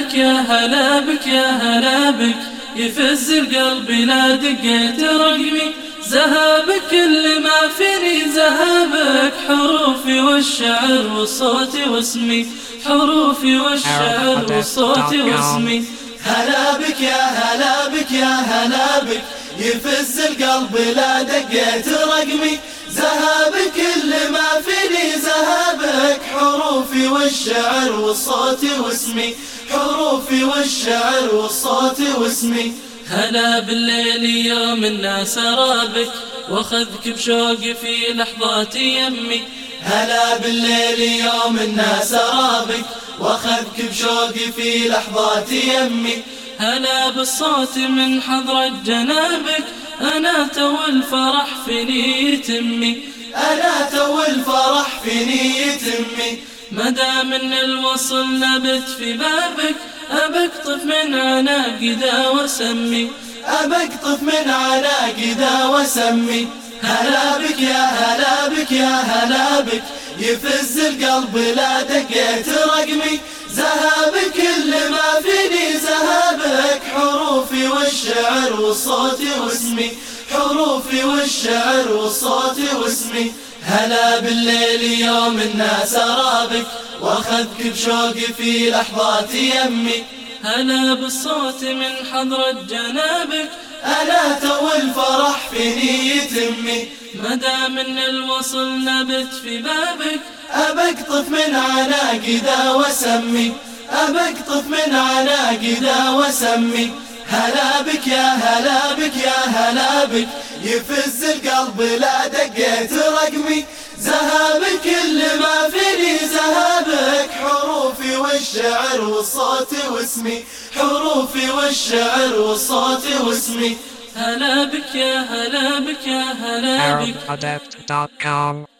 بك يا هلا بك يا هلا بك يفز القلب لا دقيت رقمي ذهبك اللي ما فيني ذهبك حروفي والشعر وصوتي واسمي. حروفي والشعر وصوتي واسمي. هلا بك يا هلا بك يا هلا بك يفز القلب لا دقيت رقمي ذهبك اللي ما فيني ذهبك حروفي والشعر والصوت واسمي. حروفي والشعر والصوت واسمي. هلا بالليل يوم الناس رابك واخذك بشوقي في لحظات يمي. هلا بالليل يوم الناس رابك واخذك بشوقي في لحظات يمي. هلا بالصوت من حضرة جنابك أنا تو الفرح في نيتمي أنا تو الفرح في نيتمي مدام إن الوصل نبت في بابك أبقطف من عناقدا وسمي. أبقطف من عناقدا وسمي. هلا بك يا هلا بك يا هلا بك يفز القلب لا دقيت رقمي. ذهبك اللي ما فيني ذهبك حروفي والشعر والصوت واسمي. حروفي والشعر والصوت واسمي. هلا بالليل يوم الناس رابك وأخذك بشوقي في لحظات يمي. هلا بالصوت من حضرة جنابك أنا تو الفرح في نية أمي مدام إن الوصل نبت في بابك أبقطف من عناقدا وسمي. أبقطف من عناقدا وسمي. هلا بك يا هلا بك يا هلا بك. يفز القلب لا دقيت رقمي. ذهبك اللي ما فيني ذهبك حروفي والشعر والصوت واسمي. حروفي والشعر والصوت واسمي. هلا بك يا هلا بك يا هلا بك.